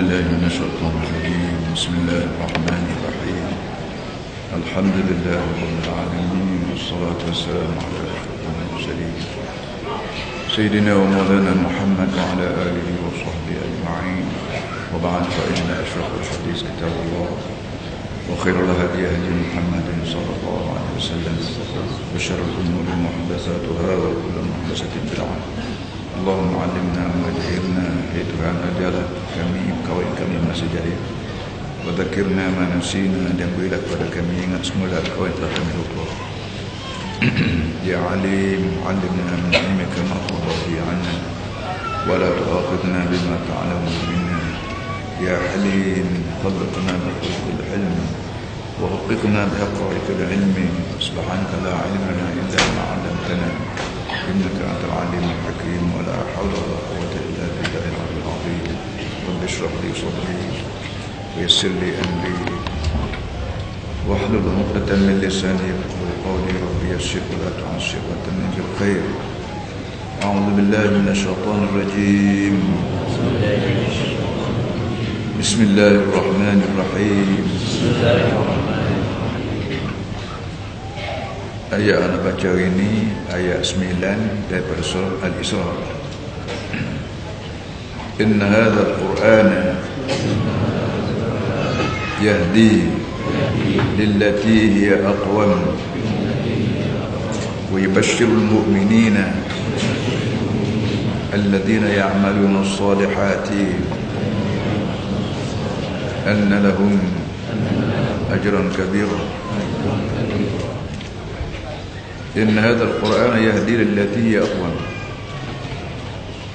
بالله من الشيطان الرجيم. بسم الله الرحمن الرحيم. الحمد لله رب العالمين والصلاة والسلام على أشرف المرسلين. سيدنا ومولانا محمد وعلى آله وصحبه أجمعين. وبعد فإن أشرف الحديث كتاب الله وخير الهدي هدي محمد صلى الله عليه وسلم وشر الأمور محدثاتها وكل محدثة بدعة. اللهم علمنا وجهلنا اجعلنا jalan kami kau kami masih jaya Wadakirna manasina dan berilah kepada kami ingat semula kau yang telah kami lupa Ya Alim, alimna min ilmika ma'ubahi anna Wa la tuakhidna bima ta'alamu minna Ya Halim, tabrikna bihuqil ilmi ووفقنا بحقائق العلم سبحانك لا علم لنا إلا ما علمتنا إنك أنت العليم الحكيم ولا حول ولا قوة إلا بالله العلي العظيم. رب اشرح لي صدري ويسر لي أمري واحلل عقدة من لساني يفقهوا قولي. ربي يسر ولا تعسر وتمن بالخير. أعوذ بالله من الشيطان الرجيم. بسم الله الرحمن الرحيم. Ayat anak baca hari ini ayat 9 daripada surah Al-Isra. Inna hadha al-Qur'ana yahdi lillati hiya aqwam wa yubashshiru al-mu'minina الذين يعملون الصالحات أن لهم أجرا كبيرا إن هذا القرآن يهدي للتي هي أقوم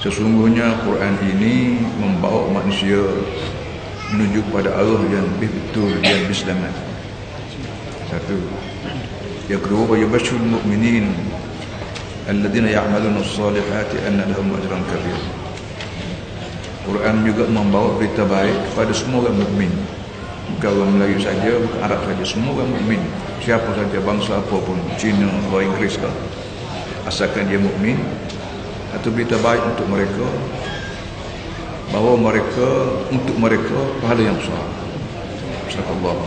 Sesungguhnya Quran ini membawa manusia menuju pada arah yang lebih betul yang lebih selamat. Satu. Yang kedua, wa yubashshirul mu'minin الذين يعملون الصالحات أن لهم أجرا كبيرا Quran juga membawa berita baik kepada semua orang mukmin. Bukan orang Melayu saja, bukan Arab saja, semua orang mukmin. Siapa saja bangsa apapun, Cina atau Inggeris ke. Asalkan dia mukmin, atau berita baik untuk mereka bahawa mereka untuk mereka pahala yang besar. Subhanallah.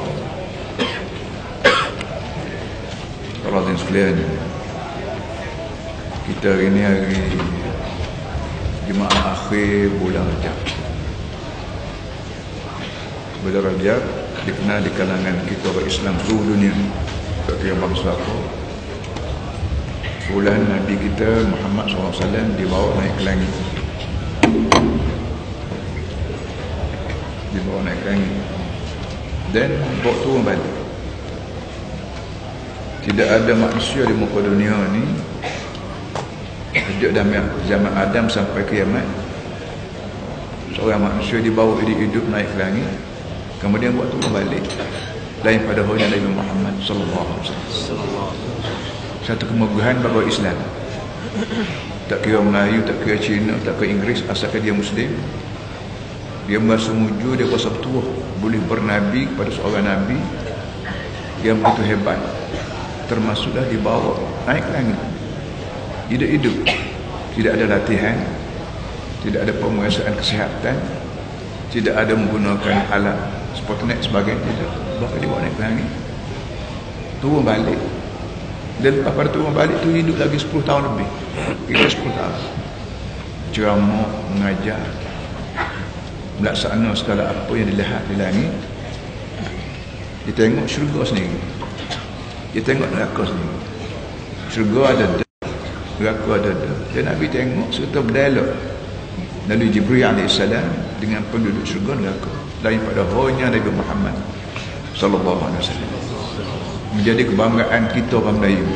Kalau ada sekalian, kita hari ini hari Jumaat akhir bulan Rajab Bulan Rajab dikenal di kalangan kita orang Islam seluruh dunia Tak kira bangsa apa Bulan Nabi kita Muhammad SAW dibawa naik ke langit. Dibawa naik ke langit. Dan bawa turun balik. Tidak ada manusia di muka dunia ni. Sejak zaman Adam sampai kiamat Seorang manusia dibawa hidup-hidup naik ke langit. Kemudian buat turun balik Lain pada hanya Nabi Muhammad Sallallahu Alaihi Wasallam. Satu kemegahan bagi Islam. Tak kira Melayu, tak kira Cina, tak kira Inggeris Asalkan dia Muslim. Dia merasa mujur, dia merasa betul Boleh bernabi kepada seorang Nabi Yang begitu hebat. Termasuklah dibawa naik langit. Hidup-hidup. Tidak ada latihan. Tidak ada pemeriksaan kesihatan. Tidak ada menggunakan alat Sputnik sebagainya. tidak bahkan dia buat naik langit. Turun balik. Dan lepas pada turun balik tu hidup lagi 10 tahun lebih. Kira 10 tahun. Ceramah mengajar. Melaksana segala apa yang dilihat di langit. Dia tengok syurga sendiri. Dia tengok neraka sendiri. Syurga ada neraka ada ada dan Nabi tengok serta berdialog. Nabi Jibril AS dengan penduduk syurga neraka. Daripada hanya Nabi Muhammad sallallahu alaihi wasallam. Menjadi kebanggaan kita orang Melayu.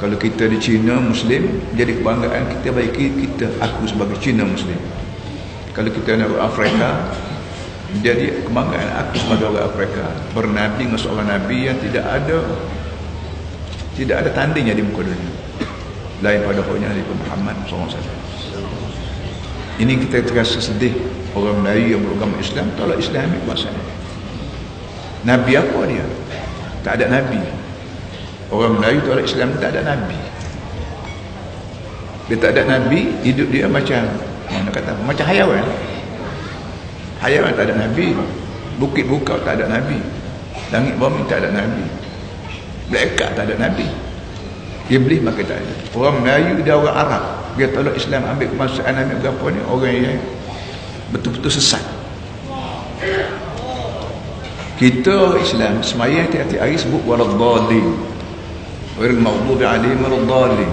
Kalau kita di Cina Muslim jadi kebanggaan kita bagi kita aku sebagai Cina Muslim. Kalau kita nak Afrika jadi kebanggaan aku sebagai orang Afrika. Bernabi dengan seorang Nabi yang tidak ada tidak ada tandingnya di muka dunia. Lain pada hanya Nabi Muhammad SAW ini kita terasa sedih orang Melayu yang beragama Islam. Tolak Islam ambil kuasa Nabi apa dia? Tak ada Nabi. Orang Melayu tolak Islam tak ada Nabi. Dia tak ada Nabi hidup dia macam mana kata macam hayawan. Hayawan tak ada Nabi. Bukit bukau tak ada Nabi. Langit bumi tak ada Nabi. Malaikat tak ada Nabi. Iblis maka tak ada. Orang Melayu dia orang Arab. Dia tolak Islam ambil kemaksaan ambil berapa ni Orang yang betul-betul sesat kita Islam semayang tiap-tiap hari sebut waladhalin wal maghdubi alaihim waladhalin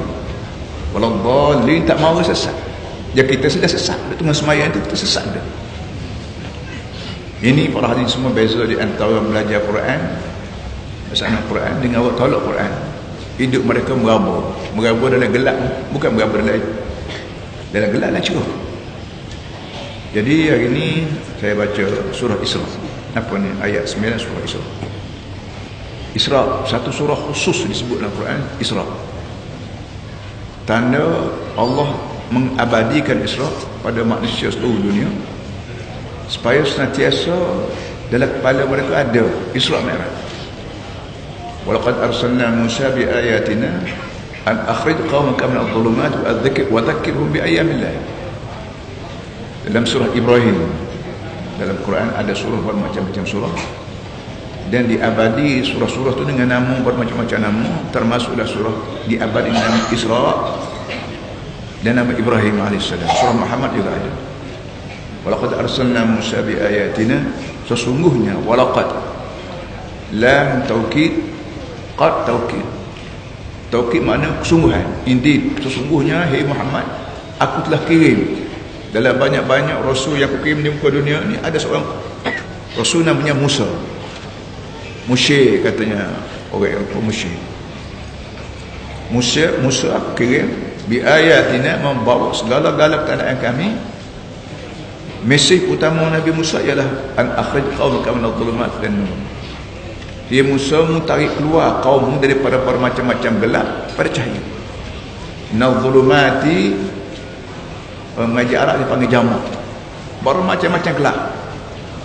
waladhalin tak mahu sesat. Ya kita sudah sesat. Tengah semayang kita sesat dah ini para hadirin semua beza di antara belajar Quran bersama Quran dengan awak tolak Quran. Hidup mereka meraba. Meraba dalam gelap bukan meraba dalam dalam gelap lah cerah jadi hari ini saya baca surah Isra apa ni? Ayat 9 surah Isra. Isra satu surah khusus disebut dalam Quran Isra. Tanda Allah mengabadikan Isra pada manusia seluruh dunia supaya senantiasa dalam kepala mereka ada Isra merah walaqad arsalna Musa bi ayatina an akhrij qaumaka min adh-dhulumat wa adh-dhakkirhum bi ayyamillah. Dalam surah Ibrahim dalam Quran ada surah bermacam-macam surah. Dan diabadi surah-surah itu dengan nama bermacam-macam nama termasuklah surah diabadi nama Isra dan nama Ibrahim AS surah Muhammad juga ada. Walaqad arsalna Musa bi ayatina sesungguhnya walaqad lam taukid qad taukid taukid makna kesungguhan indeed sesungguhnya hai Muhammad aku telah kirim dalam banyak-banyak rasul yang aku kirim di muka dunia ni ada seorang rasul namanya Musa. Musyir katanya orang yang Musyir Musa. Musa aku kirim bi ayatina membawa segala-gala keadaan kami. Mesej utama Nabi Musa ialah an akhrij qaumaka min adh-dhulumat dan nur. Dia Musa mu tarik keluar kaum daripada bermacam-macam gelap pada cahaya nadh-dhulumati mengaji Arab dia panggil jamak. Baru macam-macam gelap.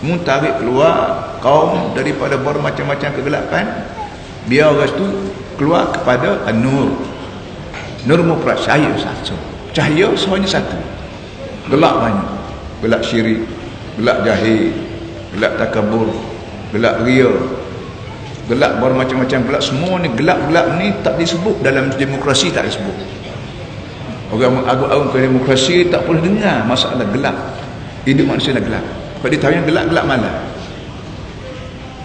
Muntarik keluar kaum daripada baru macam-macam kegelapan biar orang itu keluar kepada nur nur mufrad cahaya satu. Cahaya semuanya satu. Gelap banyak. Gelap syirik gelap jahil gelap takabur gelap ria. Gelap baru macam-macam gelap semua ni gelap-gelap ni tak disebut dalam demokrasi tak disebut Orang agung-agung ke demokrasi tak boleh dengar masalah gelap. Hidup manusia dah gelap. Kalau dia tahu yang gelap-gelap malam.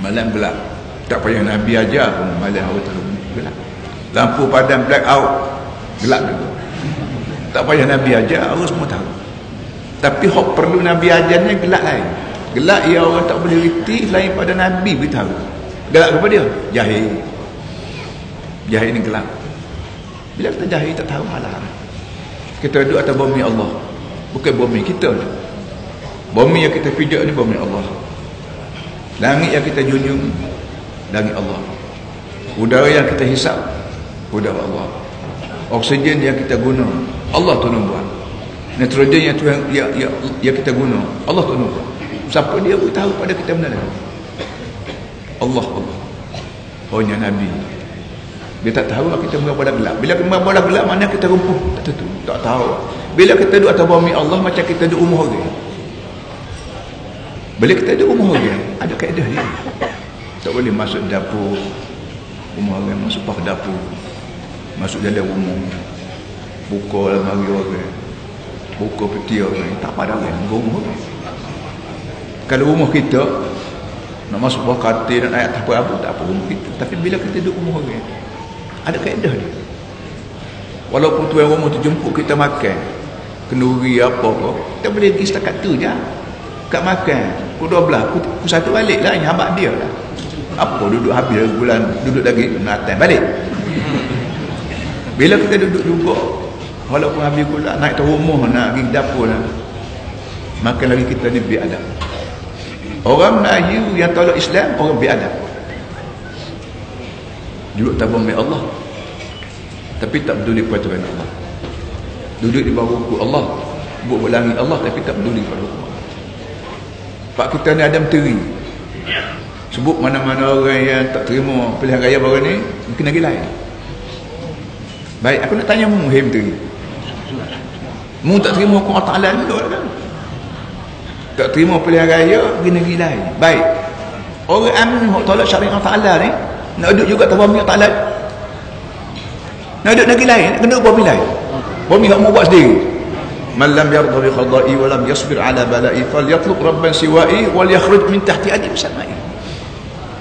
Malam gelap. Tak payah Nabi ajar pun malam awal tahu gelap. Lampu padam black out. Gelap juga. Tak payah Nabi ajar, orang semua tahu. Tapi hok perlu Nabi ajarnya gelap lain. Gelap ia orang tak boleh reti lain pada Nabi beritahu. Gelap kepada dia? Jahil. Jahil ni gelap. Bila kita jahil tak tahu malam kita duduk atas bumi Allah. Bukan bumi kita. Ni bumi yang kita pijak ni bumi Allah. Langit yang kita junjung langit Allah. Udara yang kita hisap udara Allah. Oksigen yang kita guna Allah tu buat. Nitrogen yang, yang, yang, yang kita guna Allah tu buat. Siapa dia tahu pada kita benar. Allah Allah. Oh Nabi dia tak tahu kita mengapa dah gelap. Bila kita mengapa dah gelap, mana kita rumpuh? Tak tentu. Tak tahu. Bila kita duduk atas bumi Allah, macam kita duduk rumah orang. Bila kita duduk rumah orang, ada kaedah dia. Tak boleh masuk dapur. Rumah orang masuk pak dapur. Masuk dalam rumah. Buka dalam hari orang. Buka peti orang. Tak pada orang. Rumah orang. Kalau rumah kita, nak masuk bawah katil dan ayat apa-apa, tak apa rumah kita. Tapi bila kita duduk rumah orang, ada kaedah dia. Walaupun tuan rumah tu jemput kita makan. Kenduri apa apa. Kita boleh pergi setakat tu je. Kat makan. Pukul 12. Pukul 1 balik lah. Yang habak dia lah. Apa duduk habis bulan. Duduk lagi. Nathan balik. Bila kita duduk juga. Walaupun habis pula naik ke rumah nak pergi dapur lah. Makan lagi kita ni biadab. Orang Melayu yang tolak Islam, orang biadab duduk tabung milik Allah. Tapi tak peduli kepada Tuhan Allah. Duduk di bawah hukum Allah. Buat langit Allah tapi tak peduli kepada hukum Allah. Pak kita ni ada menteri sebut mana-mana orang yang tak terima pilihan raya baru ni mungkin lagi lain. Baik aku nak tanya mu hei menteri mu tak terima hukum Allah Ta'ala juga kan? Tak terima pilihan raya pergi negeri lain. Baik. Orang amin hok tolak syariat Allah Taala ni nak duduk juga tanpa minyak taala nak duduk negeri lain kena bumi lain. Bumi mau buat sendiri. Man lam yarda bi qada'i wa lam yasbir ala bala'i falyatlub rabban siwa'i wal yakhruj min tahti adim samai.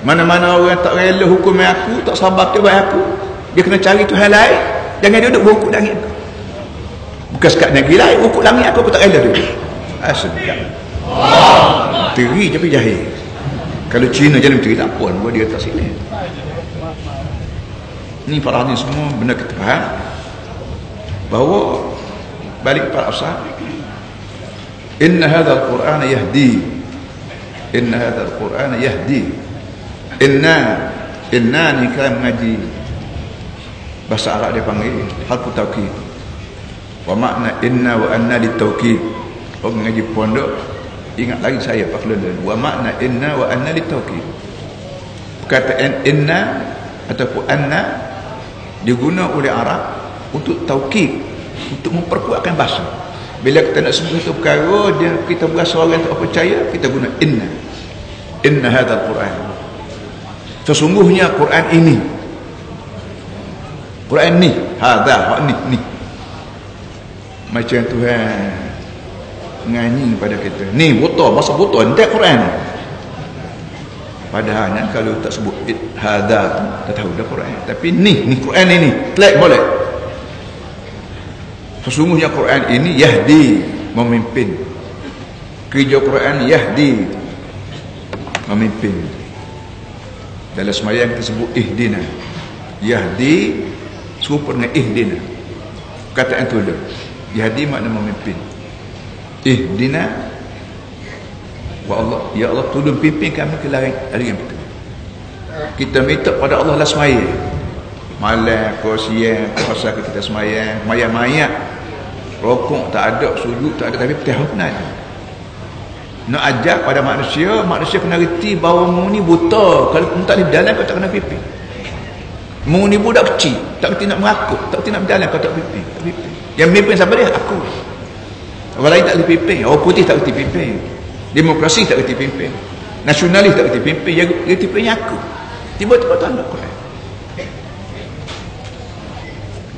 Mana-mana orang tak rela hukum aku tak sabar ke aku dia kena cari Tuhan lain jangan duduk berhukum langit. Bukan sekat negeri lain hukum langit aku aku tak rela duduk asal. Teri tapi jahil kalau Cina jadi teri tak pun. Buat dia atas sini. Ni para hadis semua benda kita faham. Bahawa balik para asal. Inna hadha al-Quran yahdi. Inna hadha al-Quran yahdi. Inna inna ni kan mengaji bahasa Arab dia panggil harfu taukid wa makna inna wa anna li taukid orang mengaji pondok ingat lagi saya Pak London wa makna inna wa anna li taukid kata inna ataupun anna diguna oleh Arab untuk taukid untuk memperkuatkan bahasa. Bila kita nak sebut itu perkara dia kita berasa orang tak percaya kita guna inna. Inna hadzal quran sesungguhnya Quran ini. Quran ni. Hadza hak ni ni. Macam Tuhan nganyi pada kita. Ni buta bahasa buta ni Quran. Padahalnya kalau tak sebut hadza tak tahu dah Quran. Tapi ni ni Quran ini. Telek boleh. Sesungguhnya Quran ini yahdi memimpin. Kerja Quran yahdi memimpin. Dalam semayang kita sebut ihdina. Yahdi serupa dengan ihdina. Kataan tu dia yahdi makna memimpin ihdina wa Allah ya Allah tolong pimpin kami ke lain hari yang betul kita minta pada Allah lah semayang malam kau siang pasal kita semayang mayat-mayat rokok tak ada sujud tak ada tapi petihah pun ada nak ajar pada manusia manusia kena reti bahawa mu ni buta. Kalau tak boleh berjalan kau tak kena pipi mu ni budak kecil tak kerti nak mengaku tak kerti nak berjalan kau tak pipi, tak pipi. yang pimpin siapa dia? aku orang lain tak boleh pimpin. Orang putih tak kerti pimpin. Demokrasi tak kerti pimpin. Nasionalis tak kerti pimpin. Yang kerti pimpin aku. Tiba-tiba tak ada Quran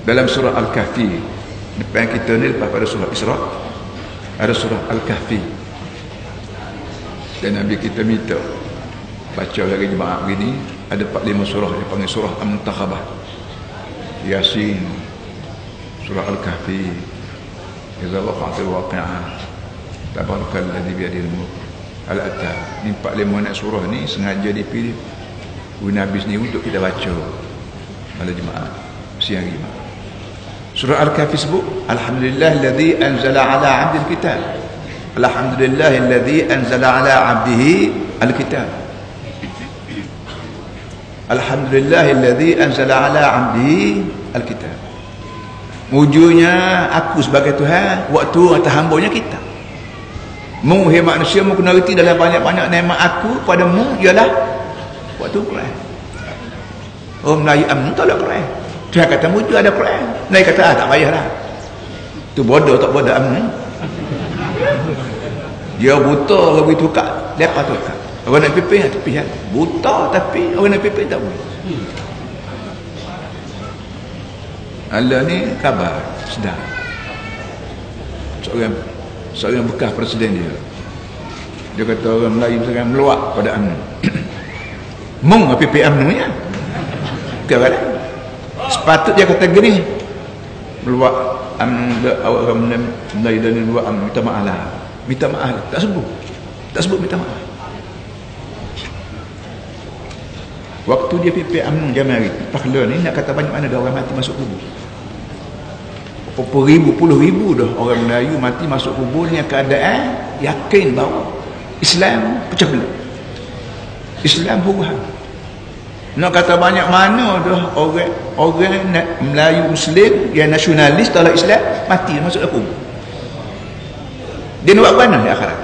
dalam surah Al-Kahfi depan kita ni lepas pada surah Isra ada surah Al-Kahfi. Dan Nabi kita minta baca lagi jemaah begini ada 45 surah dia panggil surah Al-Muntakhabah Yasin surah Al-Kahfi Iza waqa'atil waqi'ah Tabarakal ladhi biadil mulk. Al-Atta. Ni 45 nak surah ni sengaja dipilih guna Nabi sendiri untuk kita baca. Pada jemaah siang ini surah Al-Kahfi sebut Alhamdulillah ladhi anzala ala abdil kitab. Alhamdulillah alladhi anzala ala 'abdihi al-kitab. Alhamdulillah alladhi anzala ala 'abdihi al-kitab. Wujudnya aku sebagai Tuhan waktu atas hamba-Nya kita. Mu hai manusia mu kena reti dalam banyak-banyak nikmat aku pada mu ialah waktu Quran. Orang Melayu am tak ada Quran. Tuhan kata wujud ada Quran. Naik kata ah, tak payahlah. Tu bodoh tak bodoh am dia buta begitu kat lepas tu kat orang nak pipin tepi kan buta tapi orang nak pipin tak boleh Allah ni khabar sedar. Seorang seorang bekas presiden dia. Dia kata orang Melayu sekarang meluak pada UMNO mung apa PP UMNO ya. Kan? Sepatut dia kata gini meluak UMNO orang Melayu dan meluak UMNO minta maaf lah. Minta maaf tak sebut. Tak sebut minta maaf. Waktu dia pipi UMNO Jamari Pakhla ni nak kata banyak mana dah orang mati masuk kubur berapa ribu puluh ribu dah orang Melayu mati masuk kubur dengan keadaan yakin bahawa Islam pecah belah. Islam buruhan nak kata banyak mana dah orang orang Melayu Muslim yang nasionalis dalam Islam mati masuk kubur. Dia nak buat mana di akhirat?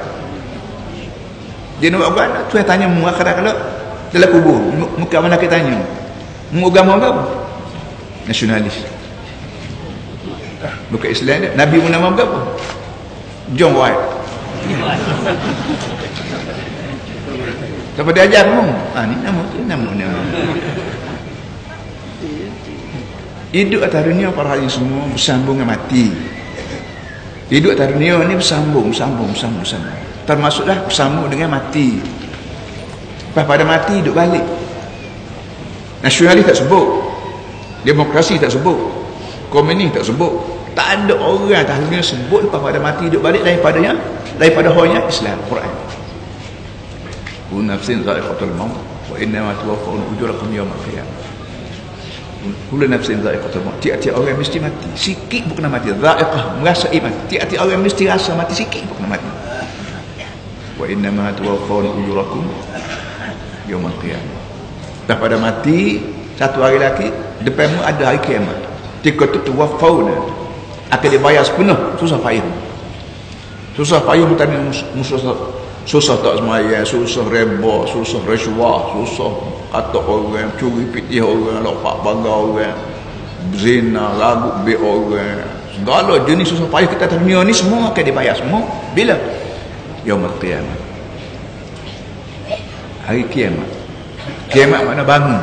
Dia nak buat mana Tuhan tanya mu akhirat kalau dalam kubur. Muka mana kita tanya? Mu agama apa? Nasionalis bukan Islam dia Nabi pun nama apa John White Siapa dia ajar kamu? Ah ni nama tu nama nama. Hidup atas dunia para hari semua bersambung dengan mati. Hidup atas dunia ni bersambung, bersambung, bersambung, bersambung. Termasuklah bersambung dengan mati. Lepas pada mati hidup balik. Nasionalis tak sebut. Demokrasi tak sebut. Komunis tak sebut. Tak ada orang atas dunia sebut lepas pada mati hidup balik daripadanya daripada hanya Islam, Quran. Kullu nafsin za'iqatul maut wa innama tuwaffawna ujurakum yawmal qiyamah. Kullu nafsin za'iqatul maut. Tiap-tiap orang mesti mati. Sikit pun kena mati. Za'iqah, merasai mati. Tiap-tiap orang mesti rasa mati sikit pun kena mati. Wa innama tuwaffawna ujurakum yawmal qiyamah. Dah pada mati satu hari lagi depanmu ada hari kiamat. Tika tu tuwaffawna akan dibayar sepenuh susah payah. Susah payah tadi musuh susah tak semayang, susah reba, susah rasuah, susah kata orang, curi pitih orang, lopak bangga orang, zina, ragu be orang, segala jenis susah payah kita dunia ni semua akan dibayar semua. Bila? Yaumul Qiyamah. Hari kiamat. Kiamat mana bangun.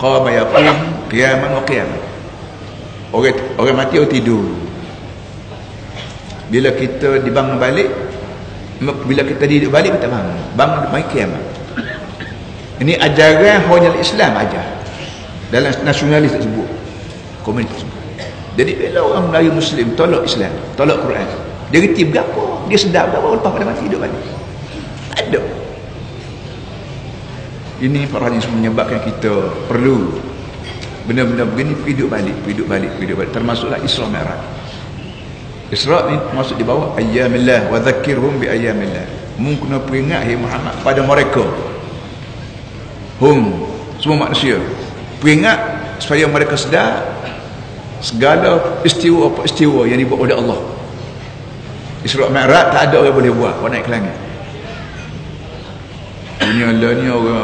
Qama yaqum kiamat wa kiamat. Orang orang mati orang tidur. Bila kita dibangun balik, bila kita hidup balik kita bangun bangun di pagi kiamat ini ajaran hanya Islam aja dalam nasionalis tersebut komunis tersebut jadi bila orang Melayu Muslim tolak Islam tolak Quran dia reti berapa dia sedar berapa lepas pada mati hidup balik. Ada. Ini para hadis menyebabkan kita perlu benda-benda begini hidup balik hidup balik hidup balik. Termasuklah Isra Mi'raj Isra' ni masuk di bawah ayyamillah wa dhakkirhum bi ayyamillah. Mungkin kena peringat hai Muhammad pada mereka. Hum semua manusia. Peringat supaya mereka sedar segala istiwa apa istiwa yang dibuat oleh Allah. Isra' Mi'raj tak ada orang boleh buat kau naik ke langit. Dunia lah ni orang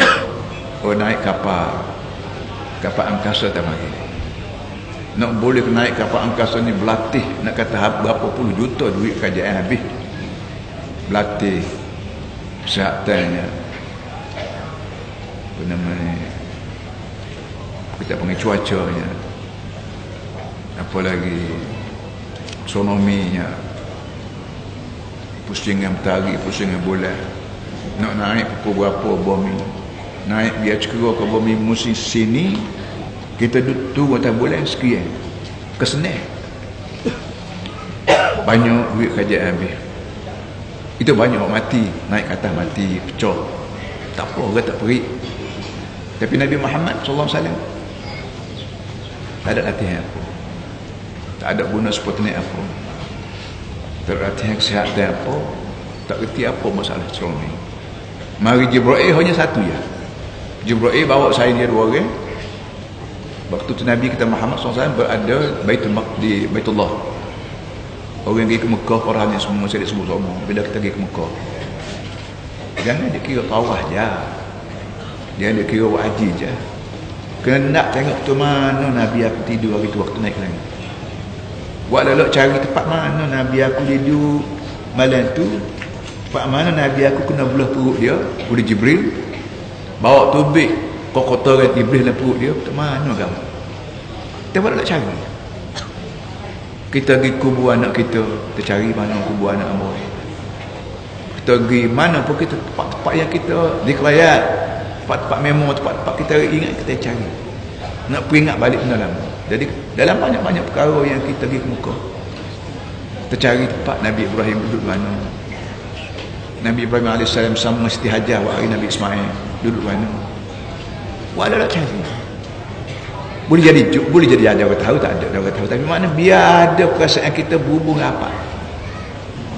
orang naik kapal kapal angkasa tak mari nak boleh naik kapal angkasa ni berlatih nak kata berapa puluh juta duit kerajaan habis. Berlatih kesehatannya apa nama ni? Kita panggil cuacanya. Apa lagi? Sonominya pusingan matahari pusingan bulan. Nak naik pukul berapa bumi naik biar cekera ke bumi musim sini kita tunggu atas bulan sekian kesenang. Banyak duit kerajaan habis. Itu banyak orang mati naik ke atas mati pecah. Tak apa orang tak perik tapi Nabi Muhammad SAW tak ada latihan apa. Tak ada guna seperti apa. Tak ada latihan kesihatan apa. Tak kerti apa masalah cermin. Mari Jibra'il hanya satu ya Jibra'il bawa saya dia dua orang Waktu tu Nabi kita Muhammad SAW berada Baitul di Baitullah. Orang pergi ke Mekah, orang yang semua saya sebut semua. Bila kita pergi ke Mekah. Jangan dia kira tawah je. Dia dia kira wajib je. Kena nak tengok tu mana Nabi aku tidur hari tu waktu naik langit. Buat lalu cari tempat mana Nabi aku tidur malam tu. Tempat mana Nabi aku kena belah perut dia. Udah Jibril. Bawa tubik kau kotorkan iblis dalam perut dia tak mana kamu? Kita buat nak cari. Kita pergi kubur anak kita kita cari mana kubur anak kamu kita pergi mana pun kita tempat-tempat yang kita dikelayat tempat-tempat memang tempat-tempat kita ingat kita cari. Nak peringat balik dalam. Jadi dalam banyak-banyak perkara yang kita pergi ke muka kita cari tempat Nabi Ibrahim duduk mana. Nabi Ibrahim AS sama Siti Hajar waktu Nabi Ismail duduk mana Walau nak cari boleh jadi boleh jadi ada orang tahu tak ada orang tahu. Tapi mana biar ada perasaan kita berhubung apa?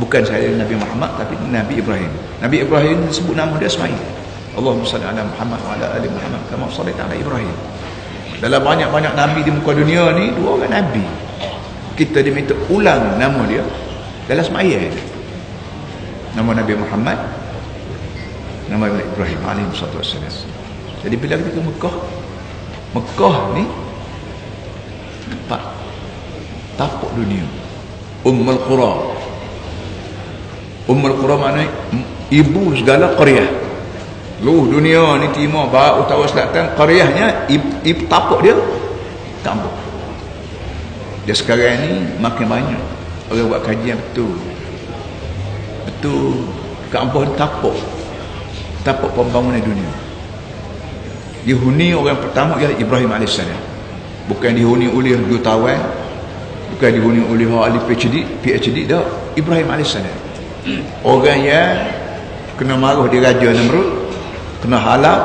Bukan saya Nabi Muhammad tapi Nabi Ibrahim. Nabi Ibrahim sebut nama dia Ismail. Allahumma salli ala Muhammad wa ala ali Muhammad kama salli ala Ibrahim. Dalam banyak-banyak Nabi di muka dunia ni dua orang Nabi. Kita diminta ulang nama dia dalam Ismail. Nama Nabi Muhammad nama Ibrahim alaihi wassalam jadi bila kita ke Mekah Mekah ni tempat tapak dunia. Ummul Qura. Ummul Qura mana ibu segala qaryah. Luh dunia ni timur barat utara selatan qaryahnya ibu tapak dia tambah dia sekarang ni makin banyak. Orang buat kajian betul. Betul. Kampung tapak tapak pembangunan dunia dihuni orang pertama ialah Ibrahim AS bukan dihuni oleh jutawan bukan dihuni oleh ahli PhD PhD dah Ibrahim AS orang yang kena marah di Raja Namrud kena halak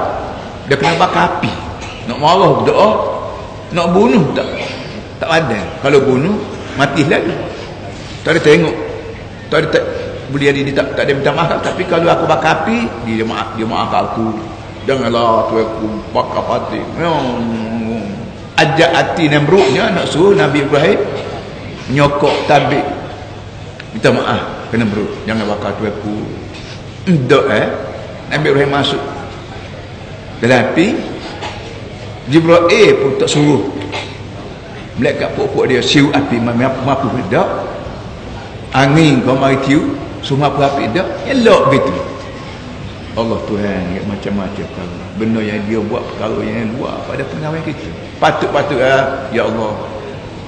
dia kena bakar api. Nak marah berdoa nak bunuh tak tak ada kalau bunuh mati lagi. Tak ada tengok tak ada tak boleh jadi dia tak, tak ada minta maaf tapi kalau aku bakar api dia maaf dia maaf aku janganlah tu aku bakar pati ajak hati Namrudnya nak suruh Nabi Ibrahim nyokok tabik. Minta maaf ke Namrud jangan bakar tu aku. Dok eh? Nabi Ibrahim masuk. Dalam api Jibril pun tak suruh. Malaikat pokok dia siu api mampu tak angin kau mari tiu semua apa api tak elok gitu Allah Tuhan yang macam-macam perkara. Benda yang dia buat perkara yang luar pada pengawal kita. Patut-patut ya, Allah.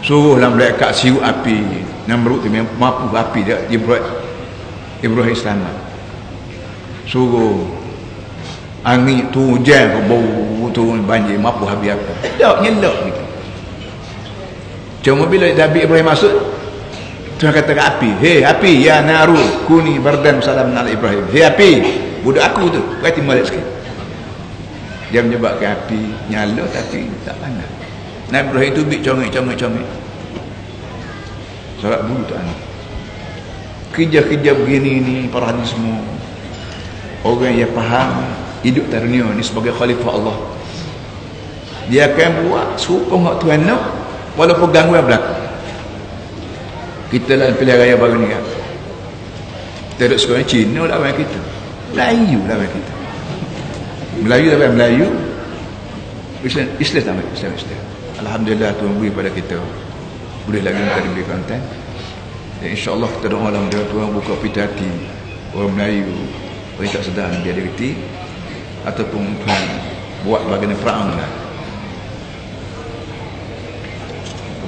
Suruhlah malaikat siu api. Namrud tu mampu api dia Jibril Ibrahim selamat. Suruh. Angin tu hujan bau turun banjir mampu habis apa tak nyelok gitu Cuma bila Nabi Ibrahim masuk Tuhan kata ke api. Hei api ya naru. Kuni bardan salam ala Ibrahim. Hei api budak aku tu berarti malik sikit. Dia menyebabkan api nyala tapi tak panas. Nabi Ibrahim tu bik congek congek congek solat bulu tak anak kerja-kerja begini ni para hadis semua. Orang yang faham hidup dunia ni sebagai khalifah Allah. Dia akan buat sokong hak Tuhan nak walaupun gangguan berlaku kita lah pilih raya baru ni kan? Kita duduk sekolah Cina lawan kita Melayu lawan kita Melayu lawan Melayu Islam Islam tak Islam Islam Alhamdulillah Tuhan beri pada kita boleh lagi kita diberi konten dan insyaAllah kita doa dalam dia Tuhan buka pita hati orang Melayu orang tak sedar dia diriti ataupun Tuhan buat bagian perang lah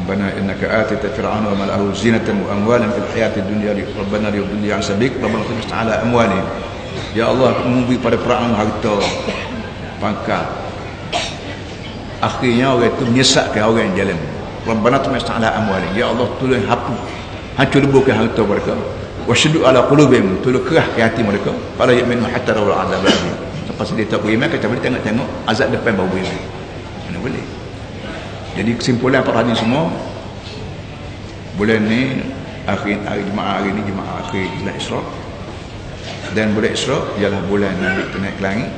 ربنا إنك آتيت فرعون وملأه زينة وأموالا في الحياة الدنيا ربنا ليضل عن سبيك ربنا تمس على أموالهم Ya Allah memberi pada perang harta. Pangkat. Akhirnya orang itu menyesatkan orang yang jalan. Rabbana tumis ta'ala amwali Ya Allah tolong hapus hancur leburkan harta mereka. Wasyadu ala qulubihim tolong kerah ke hati mereka. Pada yakminu hatta rawal azab lepas dia tak beriman kata boleh tengok-tengok azab depan baru beriman. Mana boleh? Jadi kesimpulan para hadis semua bulan ni akhir hari Jumaat hari ni Jumaat akhir bulan Isra dan bulan Isra ialah bulan Nabi naik ke langit.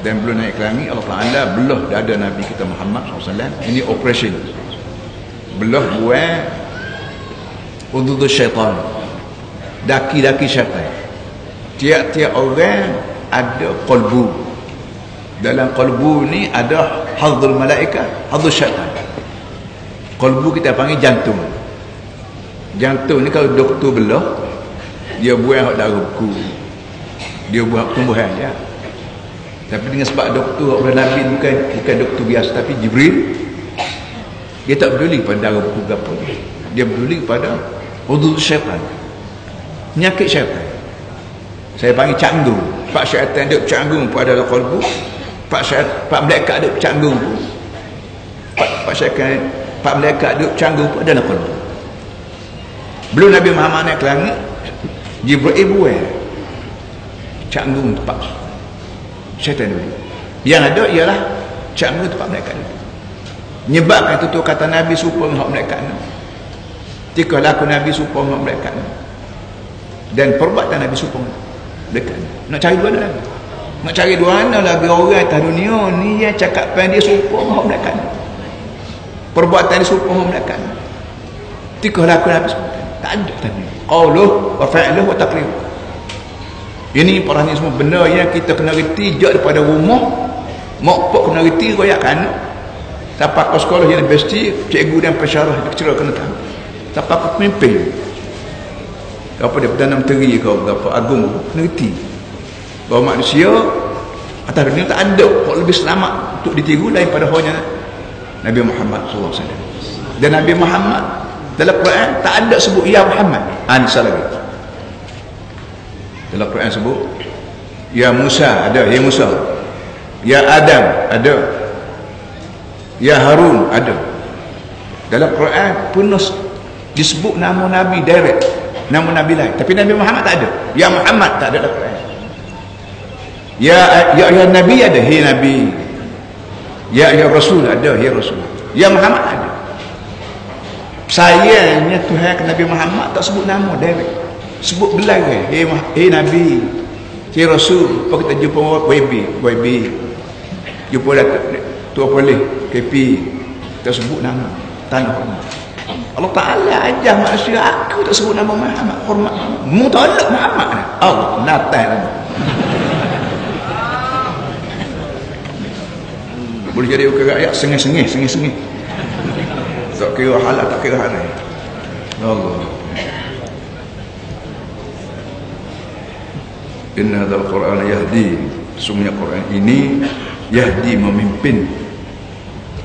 Dan bulan naik ke langit Allah Taala belah dada Nabi kita Muhammad SAW ini operation. Belah buat untuk syaitan. Daki-daki syaitan. Tiap-tiap orang ada kolbu dalam kalbu ni ada hadzul malaika hadzul syaitan. Kalbu kita panggil jantung. Jantung ni kalau doktor belah dia buang darah beku dia buang tumbuhan ya tapi dengan sebab doktor orang Nabi bukan bukan doktor biasa tapi Jibril dia tak peduli pada darah beku apa dia. Peduli pada hadzul syaitan. Penyakit syaitan. Saya panggil canggung pak syaitan dia canggung pada kalbu Pak Syed, Pak Malaikat duk canggung. Pak Pak Syed, Pak Malaikat duk canggung adalah qalbu. Belum Nabi Muhammad naik ke langit, Jibril buai. Canggung tu Pak Syaitan dulu. Yang ada ialah canggung Pak Malaikat dulu. Menyebabkan itu tu kata Nabi serupa dengan malaikat ni. Jika laku Nabi serupa dengan ni. Dan perbuatan Nabi malaikat ni. Nak cari dua lagi. Nak cari dua lagi orang atas dunia ni yang cakap pen dia serupa dengan malaikat. Perbuatan dia serupa dengan malaikat. Tikah laku Nabi Tak ada tadi. Qauluh wa fa'luh wa taqrir. Ini para ni semua benda yang kita kena reti jak daripada rumah. Mak pak kena reti royak kan. Siapa ke sekolah yang besti, cikgu dan pensyarah kecil kena tahu. Siapa ke pemimpin. apa dia Perdana Menteri kau berapa agung kena reti bahawa manusia atas dunia tak ada yang lebih selamat untuk ditiru daripada hanya Nabi Muhammad SAW dan Nabi Muhammad dalam Quran tak ada sebut Ya Muhammad. Ha, lagi. Dalam Quran sebut Ya Musa ada Ya Musa. Ya Adam ada. Ya Harun ada. Dalam Quran penuh disebut nama Nabi direct. Nama Nabi lain. Tapi Nabi Muhammad tak ada. Ya Muhammad tak ada dalam Quran. Ya Ya, ya Nabi ada. Ya Nabi. Ya Ya Rasul ada. Ya Rasul. Ya Muhammad ada sayangnya Tuhan ke Nabi Muhammad tak sebut nama direct sebut belakang hey, hey Nabi. Hey Rasul. Apa kita jumpa YB YB jumpa Datuk Tua Polis KP tak sebut nama. Tanya hormat Allah Ta'ala ajar manusia aku tak sebut nama Muhammad. Hormat mu tolak Muhammad Allah natal boleh jadi ukir rakyat sengih-sengih sengih-sengih tak kira halal tak kira haram Allah Inna hadzal Qur'an yahdi. Sungguhnya Quran ini yahdi memimpin.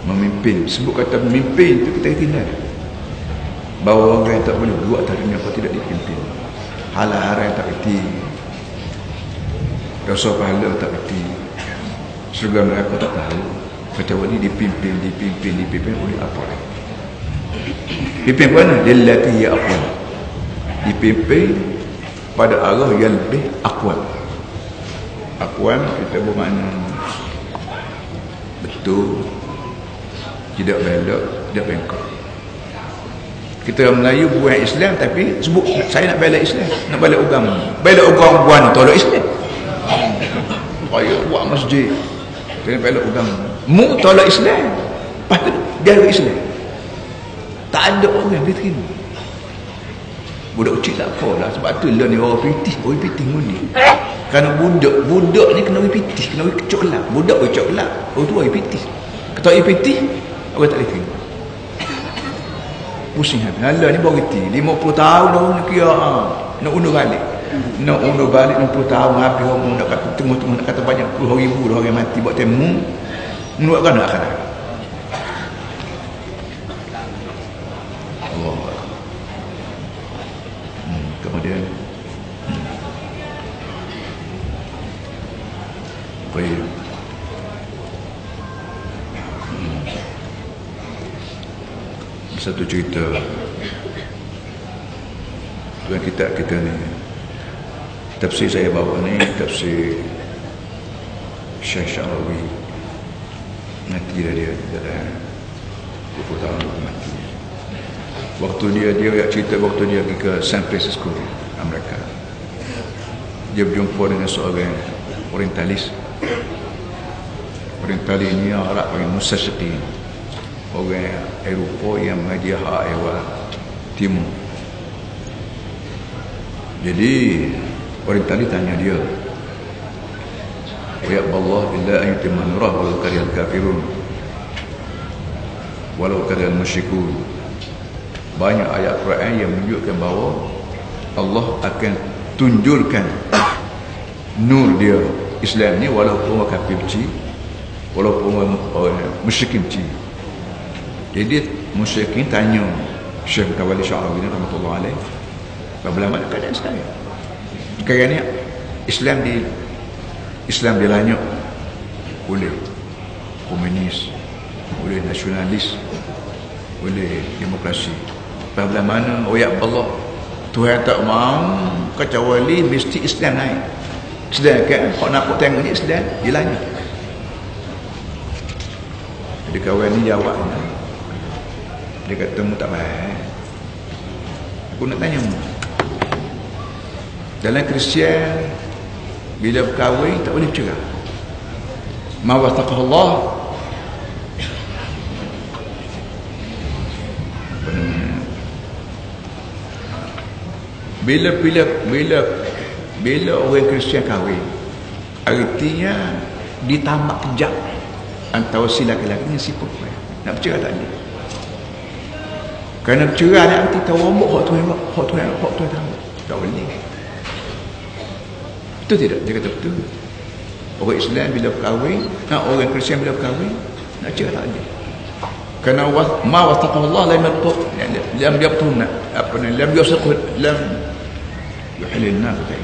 Memimpin. Sebut kata memimpin itu kita tinggal. Bahawa orang yang tak boleh buat tadi apa tidak dipimpin. Halal haram tak reti dosa pahala tak reti surga neraka tak tahu. Kecuali ini dipimpin dipimpin dipimpin oleh apa dipimpin mana lillati ya aqwal dipimpin pada arah yang lebih aqwal aqwal kita bermakna betul tidak belok tidak bengkok. Kita Melayu buat Islam tapi sebut saya nak bela Islam nak bela agama. Bela agama buat tolak Islam. Saya buat masjid. Saya bela agama. Mu tolak Islam. Tu dia Islam ada orang yang boleh terima. Budak kecil tak apa lah sebab tu lah ni orang pitih orang pitih ni. Kerana budak budak ni kena orang pitih kena orang kecok lah budak orang kecok lah orang tu orang pitih kata orang pitih orang tak boleh terima. Pusing habis Allah ni baru reti. 50 tahun dah nak kira ha. nak undur balik. Nak undur balik 60 tahun habis orang nak kata tengok-tengok nak kata banyak puluh ribu dah orang mati buat temu. Menurutkan nak akhirat kemudian hmm. baik hmm. satu cerita tuan kita kita ni tafsir saya bawa ni tafsir Syekh Syarawi mati dah dia dalam 20 tahun mati. Waktu dia dia cerita waktu dia pergi ke San Francisco Amerika. Dia berjumpa dengan seorang orientalis. Orientalis ni Arab panggil Musasyiqi orang Eropah yang mengaji hak Timur. Jadi orientalis tanya dia Ya Allah illa an yutimma nurah walau karihal kafirun walau karihal musyrikun banyak ayat Quran yang menunjukkan bahawa Allah akan tunjurkan nur dia Islam ni walaupun orang kafir benci walaupun orang musyrikin benci. Jadi musyrikin tanya Syekh Kawali Syarawi ni rahmatullah alaih bagaimana mana keadaan sekarang sekarang ni Islam di Islam dilanyuk oleh komunis oleh nasionalis oleh demokrasi. Bila mana oh ya Allah Tuhan tak mahu kecuali mesti Islam naik. Sedangkan kalau nak tengok ni Islam dia lanjut jadi kawan ni jawab dia kata mu tak baik aku nak tanya mu dalam Kristian bila berkahwin tak boleh bercerai Allah. Bila bila bila bila orang Kristian kahwin artinya ditambah kejap. Antara si laki-laki dengan si perempuan. Nak bercerai tak boleh kerana bercerai ni arti tahu rombok hak tuan hak tuan hak tuan tak boleh betul tidak? Dia kata betul. Orang Islam bila berkahwin nah, orang Kristian bila berkahwin nak cerah dia. Kerana ma wasaqallah lam yatq lam yabtun apa ni lam yusq lam yuhilna kata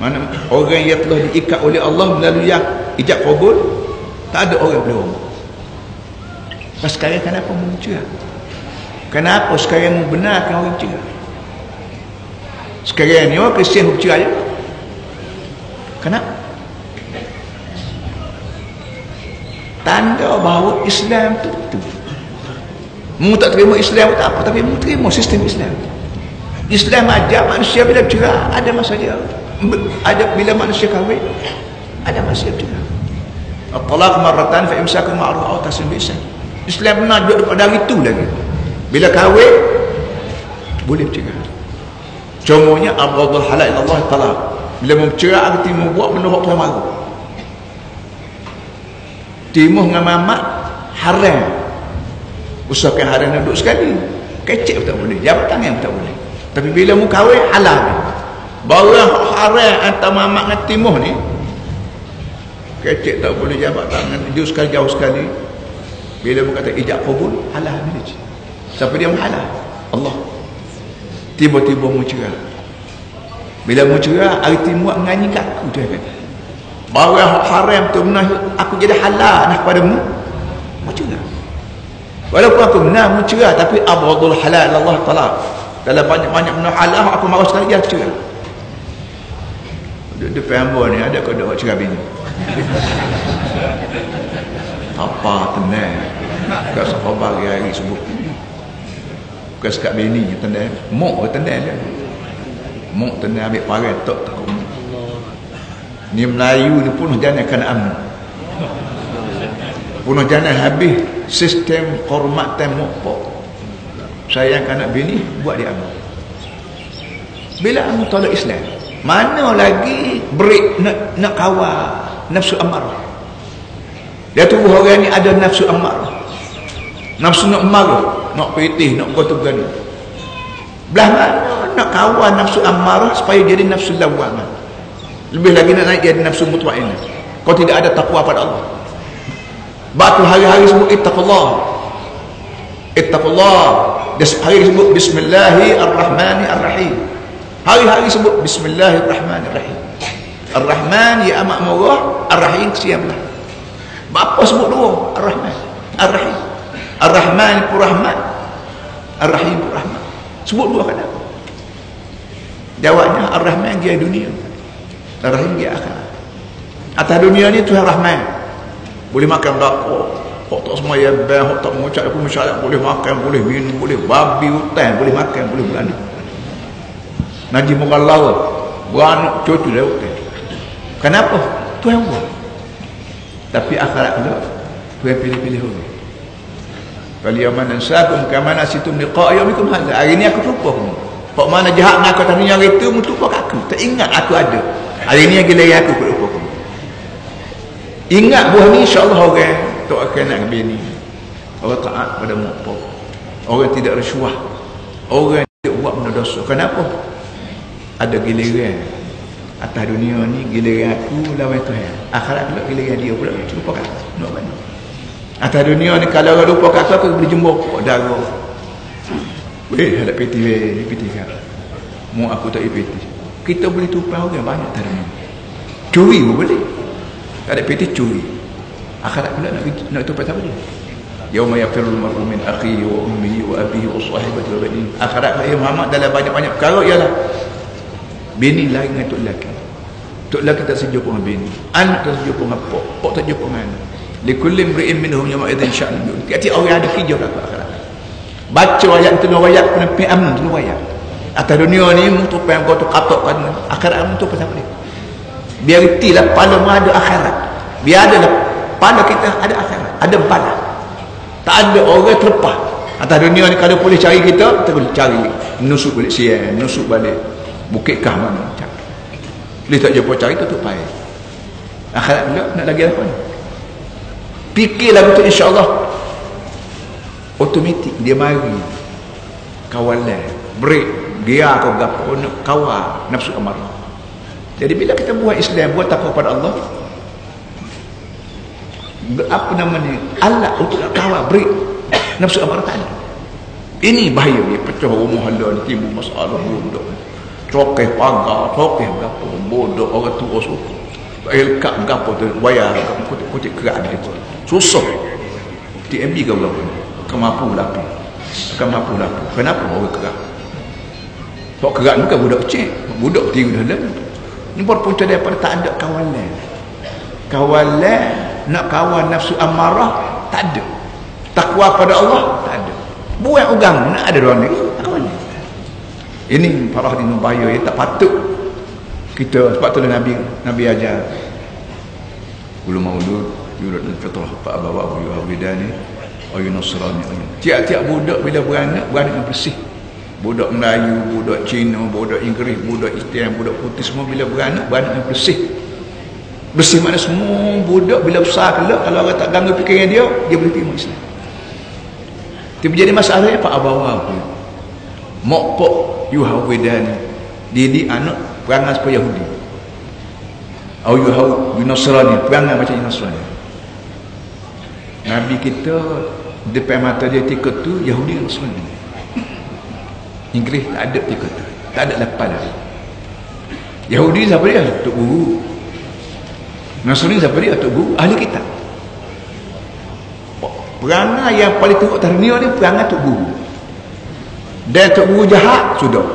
mana orang yang telah diikat oleh Allah melalui ijab kabul tak ada orang boleh rumah Mas sekarang kenapa muncul kenapa sekarang membenarkan orang cerai sekarang ni orang Kristian bercerai kenapa tanda bahawa Islam tu betul mu tak terima Islam tak apa tapi mu terima sistem Islam Islam ajar manusia bila bercerai ada masa dia ada bila manusia kahwin ada masa dia bercerai At-talaq marratan fa imsakun ma'ruf aw bisan. Islam benar duduk pada hari itu lagi. Bila kahwin boleh bercerai. Contohnya abghadul halal Allah talaq. Bila bercerai arti membuat benda hak maru. Timuh dengan mamak haram. Usahakan haram duduk sekali. Kecek pun tak boleh. Jabat tangan pun tak boleh. Tapi bila mu kahwin halal. Baru haram antara mamak dengan timuh ni kecek tak boleh jabat tangan jauh sekali jauh sekali bila dia kata ijab kabul halah bila siapa dia halah Allah tiba-tiba mu cerah bila mu cerah arti muak menganyi kat aku dia kata bahawa haram tu benar aku jadi halal nak padamu mu. Cerah walaupun aku mu cerah tapi abadul halal Allah Ta'ala dalam banyak-banyak benar halal aku marah sekali dia cerah dia, dia ni ada kau dah cerah bini. Apa tenang. Kat siapa bagi hari sebut bukan sekat bini tenang. Mok tenang. je mok tenang ambil parai tok tak ni Melayu ni pun jangan kena amun pun jangan habis sistem hormatan mokpok sayang anak bini buat dia amun bila amun tolak Islam mana lagi break nak, nak kawal nafsu amarah? Dia tubuh orang ni ada nafsu amarah. Nafsu nak marah nak pitih nak gotu gani belah mana nak kawan nafsu amarah supaya jadi nafsu lawamah lebih lagi nak naik jadi nafsu mutmainah kau tidak ada takwa pada Allah. Batu hari-hari sebut ittaqullah. Ittaqullah. Hari sebut bismillahirrahmanirrahim. Hari-hari sebut bismillahirrahmanirrahim. Ar-Rahman ya amat murah Ar-Rahim kesianlah Bapa sebut dua Ar-Rahman Ar-Rahim. Ar-Rahman pun Rahman Ar-Rahim pun Rahman Sebut dua kata Jawabnya Ar-Rahman dia dunia Ar-Rahim dia akhirat Atas dunia ni Tuhan Rahman Boleh makan berapa Hak tak semua yang bang Hak tak mengucap aku masyarakat Boleh makan Boleh minum Boleh babi hutan Boleh makan Boleh berani Najib Mughallah Beranak cucu dia hutan Kenapa? Tuhan buat. Tapi akhirat pula Tuhan pilih-pilih orang. Kalau yang mana sakum kamana situm liqa yaumikum hadza. Hari ni aku lupa kamu. Pak mana jahat nak kata dunia itu mutu pak aku. Tak ingat aku ada. Hari ni lagi lagi aku lupa kamu. Ingat buah ni insya-Allah orang tu akan nak bini. Orang taat pada mak Orang tidak rasuah. Orang tidak buat benda dosa. Kenapa? Ada giliran atas dunia ni giliran aku lawan Tuhan akhirat pula giliran dia pula lupa kat nak mana atas dunia ni kalau orang lupa kat aku boleh jumpa darah weh ada peti weh peti kan? Mu aku tak peti kita boleh tumpah orang banyak tak ada curi pun boleh. Ada peti curi. Akhirat pula nak nak tumpah tak boleh yauma yafirul mar'u min akhihi wa ummihi wa abihi wa sahibatihi wa banihi. Akhirat Muhammad dalam banyak-banyak. Perkara ialah bini lain dengan tok lelaki. Tok lelaki tak sejuk dengan bini. Anak tak sejuk dengan pok. Pok tak sejuk dengan anak. Likulli imri'in minhum yawma idzin sya'nun. Yu'ti tiap orang ada kerja kat akhirat baca ayat tu ayat kena amun tu ayat atas dunia ni mutu pang kau tu katok kan akhirat mutu pasal apa biar retilah pada mu ada akhirat biar ada pada kita ada akhirat ada balas tak ada orang terlepas atas dunia ni kalau boleh cari kita kita boleh cari nusuk balik siang nusuk balik Bukit Kah mana cari. Boleh tak jumpa cari tutup payah. Akhirat pula nak lagi apa ni? Fikirlah betul insya-Allah. Automatik dia mari kawalan break Gia kau gapo nak kawal nafsu amarah. Jadi bila kita buat Islam, buat takwa pada Allah, apa nama ni? Allah untuk nak kawal beri nafsu amarah tak ada. Ini bahaya dia pecah rumah hala ni timbul masalah bodoh. Cokeh pagar, cokeh gapo bodoh orang tua suka. Elkak gapo tu bayar kutik-kutik kerak dia. Susah. TMB kau gapo ni? Kemampu lapi. Kemampu lapi. Kenapa orang kerak? Tok kerak ni kan budak kecil. Budak tiga dah lalu. Ni pun punca daripada tak ada kawalan. Kawalan nak kawan nafsu amarah tak ada. Takwa pada Allah tak ada. Buat agama nak ada orang lagi kawan. Ini para hadirin bahaya ya tak patut kita sebab tu Nabi Nabi ajar Ulu maulud yurad al-fitrah fa abawa wa yuhawidani wa yunasrani tiap-tiap budak bila beranak beranak yang bersih budak Melayu, budak Cina, budak Inggeris, budak Istian, budak putih semua bila beranak, beranak yang bersih. Bersih mana semua budak bila besar kelak kalau orang tak ganggu fikiran dia, dia boleh terima Islam. Tapi jadi masalahnya Pak Abawa pun. Mokpok yuhawidan didi anak perangai seperti Yahudi. Au yuhaw Nasrani, perangai macam Nasrani. Nabi kita depan mata dia tiket tu Yahudi Nasrani. Inggeris tak ada tiga tu. Tak ada lapan. Yahudi siapa dia? Tok Guru. Nasrani siapa dia? Tok Guru. Ahli kitab. Perangai yang paling teruk ternia ni perangai Tok Guru. Dan Tok Guru jahat, sudah.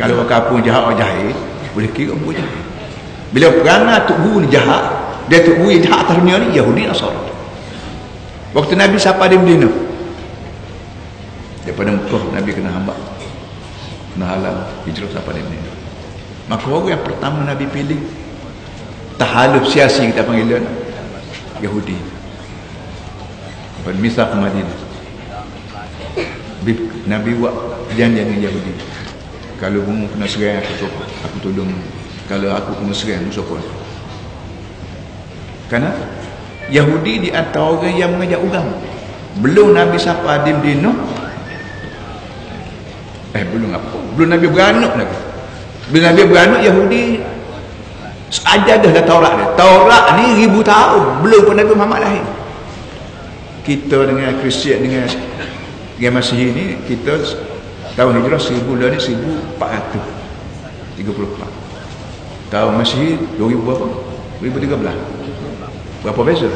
Kalau orang kampung jahat orang jahil, boleh kira orang jahat. Bila perangai Tok Guru ni jahat, dan Tok Guru yang jahat ternia ni, Yahudi Nasrani. Waktu Nabi siapa di Medina? daripada Mekah Nabi kena hamba. Kena halang. Hijrah sampai ini maka orang yang pertama Nabi pilih tahaluf siasi kita panggil dia Yahudi. Pada misah ke Madinah. Nabi buat perjanjian dengan Yahudi. Kalau kamu kena serang aku sokong. Aku tolong. Kalau aku kena serang aku sokong. Kerana Yahudi di antara orang yang mengajak agama belum Nabi siapa Adim Dino Eh belum apa? Belum Nabi beranak lagi. Bila Nabi beranak Yahudi saja dah Taurat dia. Taurat ni ribu tahun belum pun Nabi Muhammad lahir. Kita dengan Kristian dengan dengan Masihi ni kita tahun hijrah 1000 dah ni 1434. Tahun Masihi 2000 berapa? 2013. Berapa beza?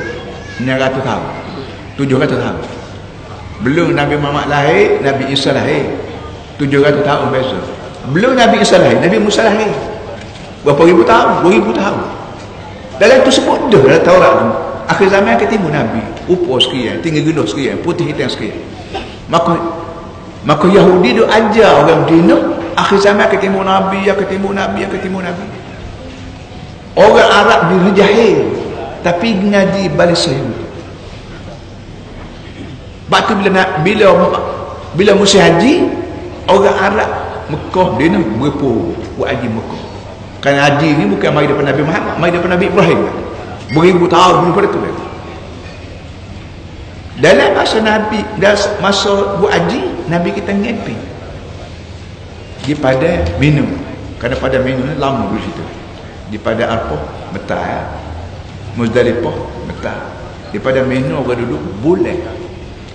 900 tahun. 700 tahun. Belum Nabi Muhammad lahir, Nabi Isa lahir. 700 tahun beza belum Nabi Isa lahir Nabi Musa lahir. Berapa ribu tahun? 2000 tahun. Dalam itu sebut dah dalam Taurat. Tu akhir zaman timbul Nabi. Upur sekian tinggi gunung sekian putih hitam sekian. Maka maka Yahudi tu ajar orang Medina akhir zaman timbul Nabi akan timbul Nabi akan timbul Nabi. Orang Arab dia jahil tapi ngaji balik Yahudi sebab tu bila, bila bila musim haji orang Arab Mekah dia ni berapa buat haji Mekah. Kan haji ni bukan mari daripada Nabi Muhammad mari daripada Nabi Ibrahim. Beribu tahun dulu pada tu dalam masa Nabi masa buat haji Nabi kita ngepi. Di pada minum. Kerana pada minum lama dulu situ di pada Arfah betah. Muzdalifah betah di pada minum orang duduk boleh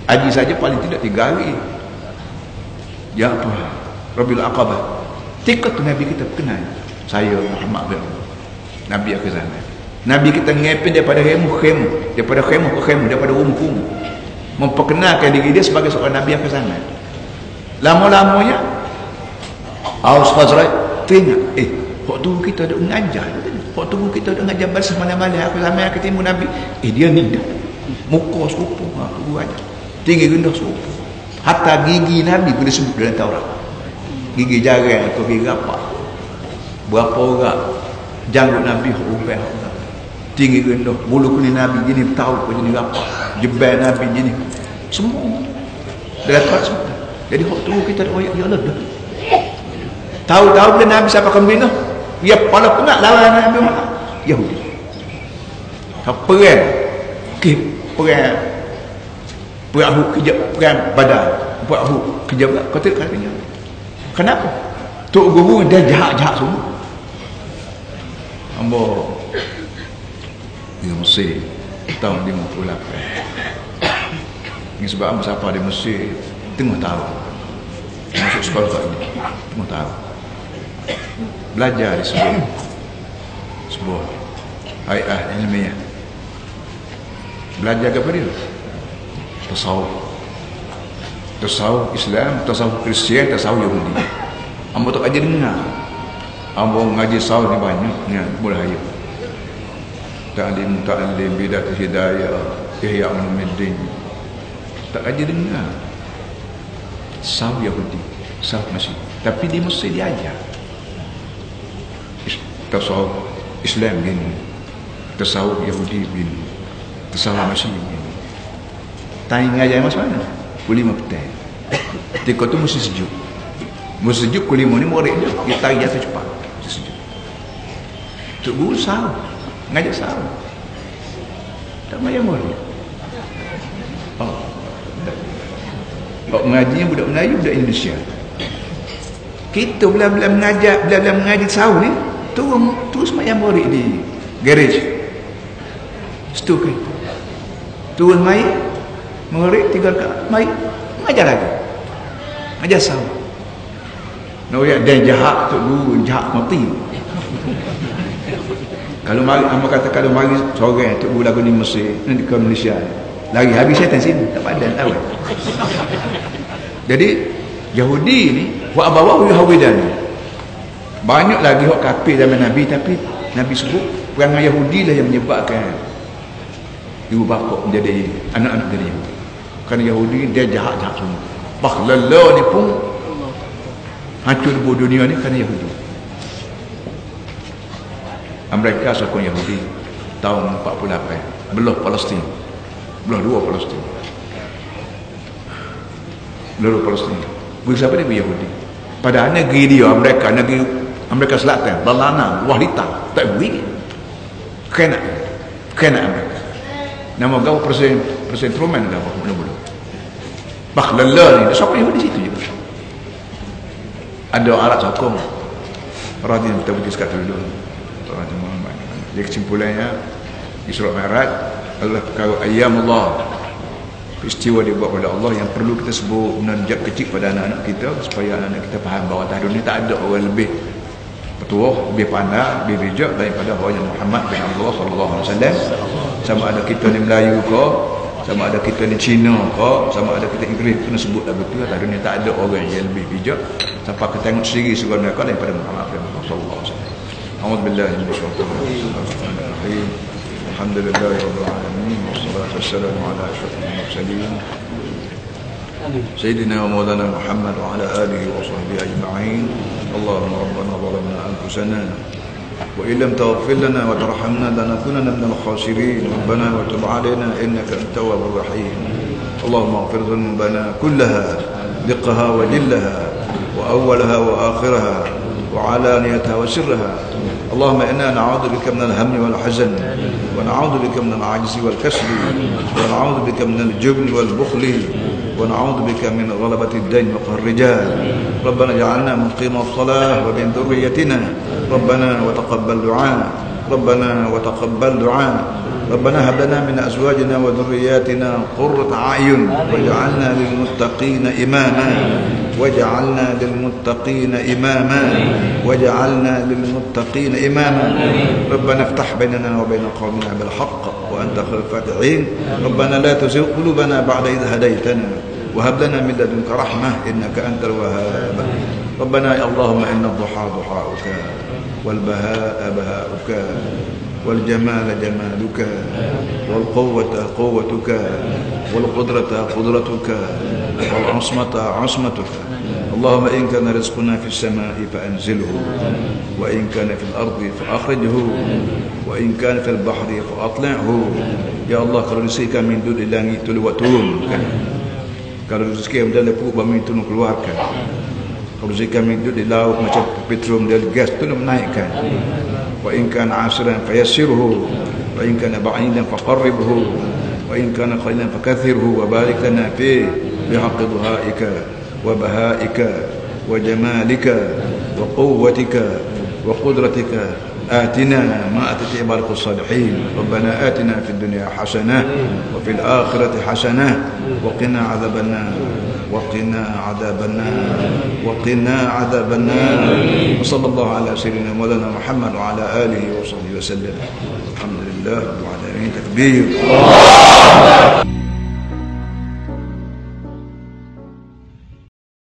haji saja paling tidak tiga hari Ya apa? Rabiul Aqabah. Tiket Nabi kita kenal. Saya Muhammad bin Nabi akhir zaman. Nabi kita ngepin daripada khemu khemu, daripada khemu ke khemu, daripada rumah ke Memperkenalkan diri dia sebagai seorang Nabi akhir zaman. Lama-lamanya Aus Khazraj teringat, eh, waktu kita ada mengajar waktu kita ada mengajar bahasa mana-mana aku sama aku timbul Nabi. Eh dia ni dah muka serupa aku aja tinggi rendah serupa. Hatta gigi Nabi pun disebut dalam Taurat. Gigi jarang atau gigi apa. Berapa orang janggut Nabi ubah tinggi rendah. Bulu kuning Nabi jenis tahu pun jenis apa. Jebel Nabi jenis. Semua. Dalam Taurat semua. Jadi waktu kita ada ya Allah dah tahu-tahu bila Nabi siapa kembina ya pada pengak lawan Nabi Muhammad Yahudi. Perang okay, perang. Perang Uhud kejap perang badan. Perang Uhud kejap kau tengok katanya. kenapa? Tok guru dia jahat-jahat semua. Ambo di Mesir tahun 58 ini sebab ambo siapa di Mesir? Tengah tahu. Masuk sekolah kat ini tengah tahu belajar di sebuah sebuah hayat ilmiah. Belajar kepada dia? Tasawuf. Tasawuf Islam tasawuf Kristian tasawuf Yahudi. Ambo tak ajar dengar. Ambo ngaji tasawuf ni banyak ni boleh ayo ta'lim ta'lim bidat hidayah ihya ulumuddin tak ajar dengar. Tasawuf Yahudi tasawuf Mesir tapi di Mesir dia ajar tasawuf Islam gini tasawuf Yahudi gini tasawuf Mesir gini tanya ngajar mas mana? Pukul lima petang. Ketika tu mesti sejuk. Mesti sejuk pukul lima ni murid dia tarik jatuh cepat. Mesti sejuk. Tok Guru sahur. Ngajar sahur. Tak payah murid. Oh. oh mengajinya budak Melayu budak Indonesia? Kita bila-bila mengajar bila-bila mengaji sahur ni turun terus mayang murid di garage. Situ ke? Turun mai murid tiga rakaat mai mengajar lagi. Mengajar no ya dan jahat tu guru jahat mati. Kalau mari hamba kata kalau mari seorang tu guru lagu ni Mesir nanti ke Malaysia. Lagi habis syaitan sini tak padan tahu. Jadi Yahudi ni wa abawahu yahudan banyak lagi hak kafir zaman Nabi tapi Nabi sebut perangai Yahudi lah yang menyebabkan. Ibu bapa menjadi anak-anak dari Yahudi. Kerana Yahudi dia jahat-jahat semua. Bah lelah ni pun hancur buah dunia ni kerana Yahudi. Amerika sokong Yahudi tahun 48 belah Palestin. Belah dua Palestin. Belah dua Palestin. Bagi siapa dia Yahudi? Pada negeri dia Amerika negeri Amerika Selatan Balana Wahlita tak beri kena kena Amerika. Nama kau presiden presiden Truman kau mula-mula? Bah lelah ni. Dia sokong Yahudi situ juga ada Arab sokong Radin kita butuh sekat dulu. Radin Muhammad. Jadi kesimpulannya di surat Mi'raj adalah perkara ayam Allah peristiwa dibuat oleh Allah yang perlu kita sebut menanjak kecil pada anak-anak kita supaya anak-anak kita faham bahawa tahun ini tak ada orang lebih petuah, lebih pandai, lebih bijak daripada orang Muhammad bin Abdullah sallallahu alaihi wasallam. Sama ada kita ni Melayu ke, sama ada kita ni Cina ke, sama ada kita Inggeris kena sebut lagu tu tahun ini tak ada orang yang lebih bijak sampai kita tengok sendiri segala mereka daripada Muhammad bin Abdullah sallallahu alaihi wasallam. A'udzubillahi minasyaitonir rajim. Alhamdulillahirabbil alamin wassalatu wassalamu ala asyrafil mursalin. سيدنا ومولانا محمد وعلى آله وصحبه أجمعين اللهم ربنا ظلمنا أنفسنا وإن لم تغفر لنا وترحمنا لنكونن من الخاسرين. ربنا وتب علينا إنك التواب الرحيم. اللهم اغفر ذنوبنا كلها دقها وجلها وأولها وآخرها وعلانيتها وسرها. اللهم إنا نعوذ بك من الهم والحزن ونعوذ بك من العجز والكسل ونعوذ بك من الجبن والبخل ونعوذ بك من غلبة الدين وقهر الرجال. ربنا اجعلنا مقيم الصلاة ومن ذريتنا. ربنا وتقبل دعاء ربنا وتقبل دعاء ربنا هب لنا من أزواجنا وذرياتنا قرة أعين واجعلنا للمتقين إماما. واجعلنا للمتقين إماما. واجعلنا للمتقين إماما. ربنا افتح بيننا وبين قومنا بالحق وأنت خير الفاتحين. ربنا لا تزغ قلوبنا بعد إذ هديتنا. وهب لنا من لدنك رحمة إنك أنت الوهاب. ربنا يا اللهم إن الضحى ضحاؤك والبهاء بهاؤك. والجمال جمالك والقوة قوتك والقدرة قدرتك والعصمة عصمتك. اللهم إن كان رزقنا في السماء فأنزله وإن كان في الأرض فأخرجه وإن كان في البحر فأطلعه. يا الله kalau rezeki من دون langit tu lewat turun kan? Kalau rezeki yang dalam perut bumi tu nak keluarkan. Kalau rezeki من دون di laut macam petrum من gas tu nak menaikkan وإن كان عاسرا فيسره وإن كان بعيدا فقربه وإن كان قليلا فكثره وبارك لنا فيه بحق ضهائك وبهائك وجمالك وقوتك وقدرتك. آتنا ما أتت عبادك الصالحين. ربنا آتنا في الدنيا حسنة وفي الآخرة حسنة وقنا عذاب النار. وقنا عذاب النار. وقنا عذاب النار. وصلى الله على سيدنا مولانا محمد وعلى آله وصحبه وسلم. الحمد لله رب العالمين. تكبير.